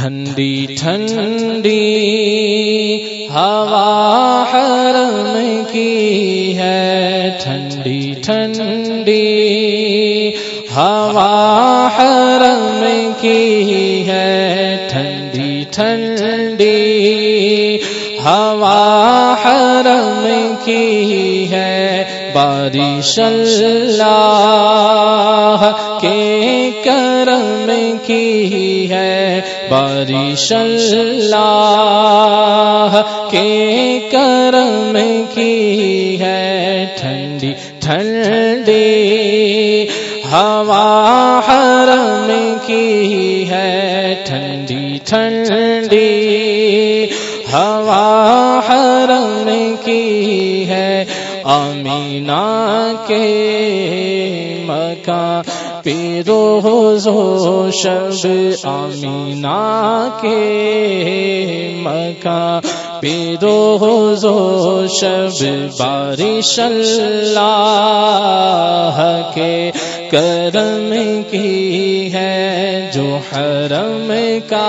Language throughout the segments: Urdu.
ٹھنڈی ٹھنڈی ہوا حرم کی ہے۔ ٹھنڈی ٹھنڈی ہوا حرم کی ہے۔ ٹھنڈی ٹھنڈی ہوا حرم کی ہے۔ بارش اللہ کے کرم کی بارش اللہ کے کرم کی ہے ٹھنڈی ٹھنڈی ہوا حرم کی ہے ٹھنڈی ٹھنڈی ہوا حرم کی ہے امینا کے مکان پیرو زو شب امینا کے مکان پیرو شب بارش اللہ کے کرم کی ہے جو حرم کا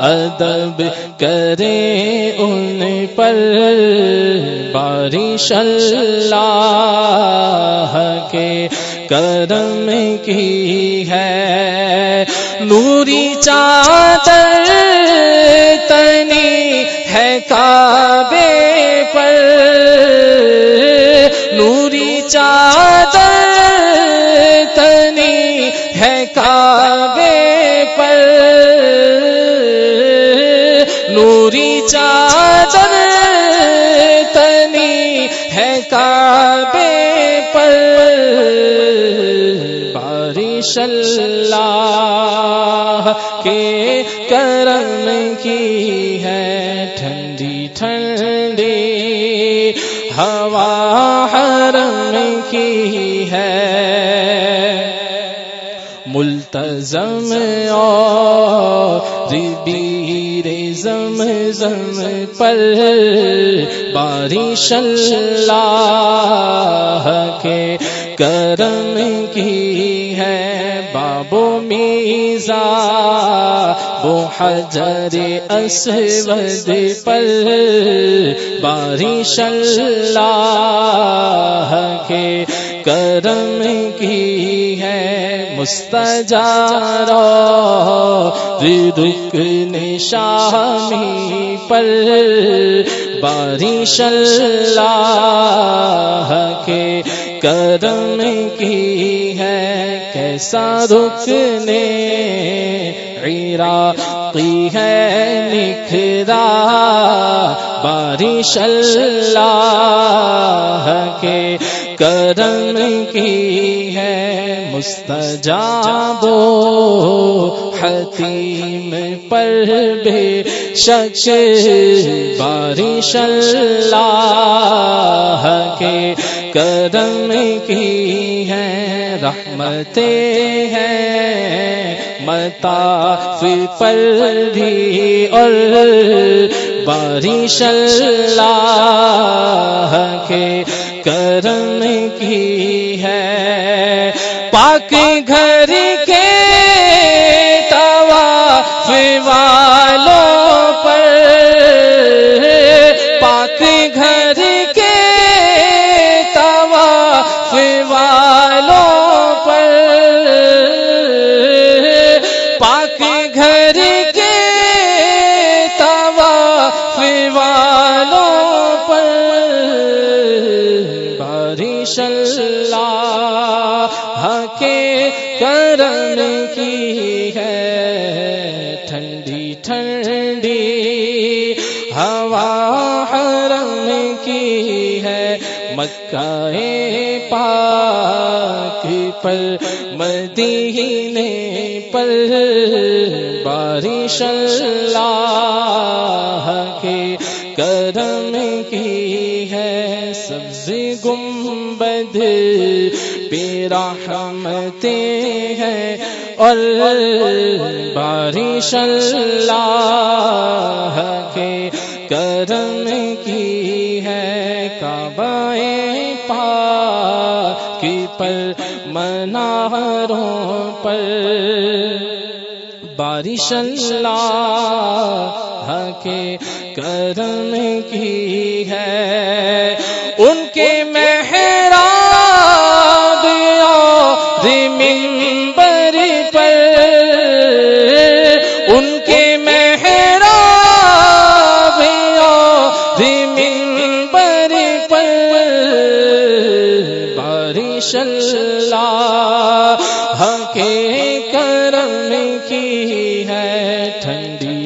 ادب کرے ان پر۔ بارش اللہ کے کرم کی ہے۔ نوری چادر تنی ہے کعبے پر۔ نوری چادر تنی ہے کعبے پر۔ نوری چادر اللہ کے کرم کی ہے ٹھنڈی ٹھنڈی، ہوا حرم کی ہے۔ ملتظم اور بیر زم زم پر بارش اللہ کے کرم کی بابو میزا وہ حجر اسود پر بارش اللہ کے کرم کی ہے مستجارو رکن شامی پر بارش اللہ کے کرم کی ہے کیسا رکنے عراقی ہے نکھرا، بارش اللہ کے کرم کی ہے مستجاب حتیم پر بے شک بارش اللہ کے کرم کی ہے رحمتیں ہیں۔ متا پر بھی اور بارش اللہ کے کرم کی ہے۔ پاک گھر اللہ کے کرم کی ہے ٹھنڈی ٹھنڈی ہوا حرم کی ہے مکہ پاک پر مدینے پر بارش اللہ کے کرم پیرا ہمتے ہیں اور بارش اللہ کے کرم کی ہے کعبہ پاک پر مناروں پر بارش اللہ کے کرم کی ہے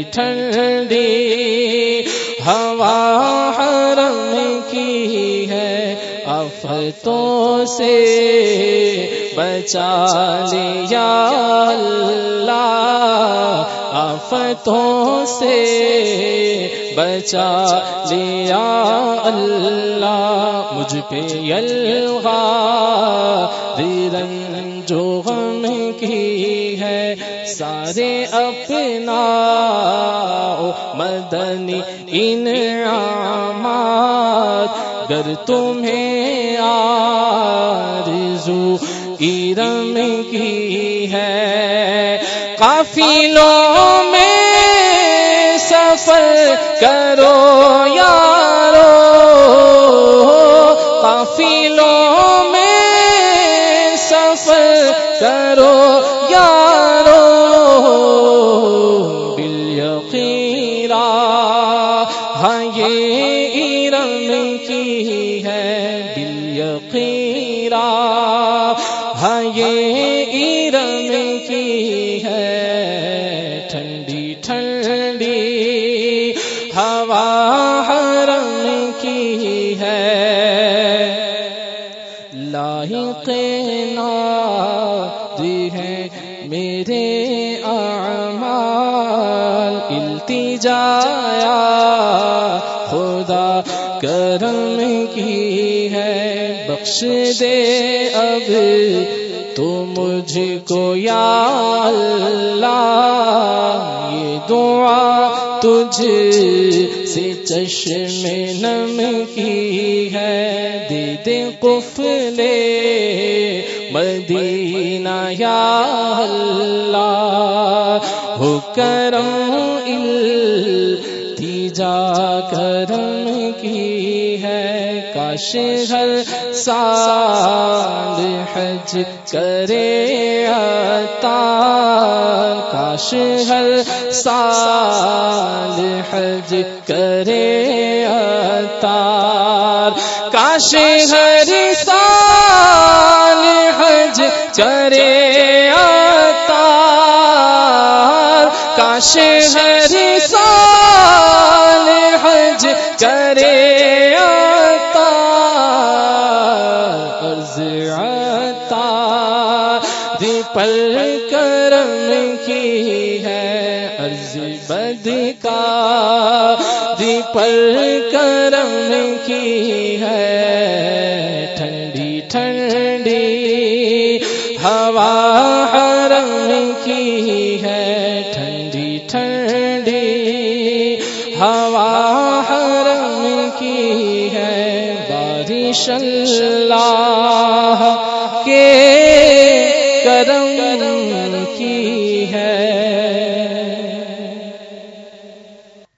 ٹھنڈی ہوا حرم کی ہے۔ آفتوں سے بچا لیا اللہ۔ آفتوں سے بچا لیا اللہ۔ مجھ پہ یلغا رنگ جو غم کی ہے۔ سارے مدنی انعامات گر تمہیں آرزو ارم کی ہے۔ قافلوں کی ہے بل یقیرا ہاں یہ ارم کی ہے۔ ٹھنڈی ٹھنڈی۔ ہوا حرم کی ہے۔ لاحق نادی کرم کی ہے۔ بخش دے اب تو مجھ کو یا اللہ، یہ دعا تجھ سے چشم نم کی ہے۔ دے دے قفلے مدینہ، یا اللہ ہو کرم التجا کرم ہے سال حج کرے عطا۔ کاش ہر سال حج کرے عطا۔ کاش ہر سال حج کرے عطا۔ کاش ہر سال حج کرے پل کرم کی ہے عرض بد کا۔ دی پل کرم کی ہے ٹھنڈی ٹھنڈی ہوا حرم کی ہے ٹھنڈی ٹھنڈی ہوا حرم کی ہے بارش اللہ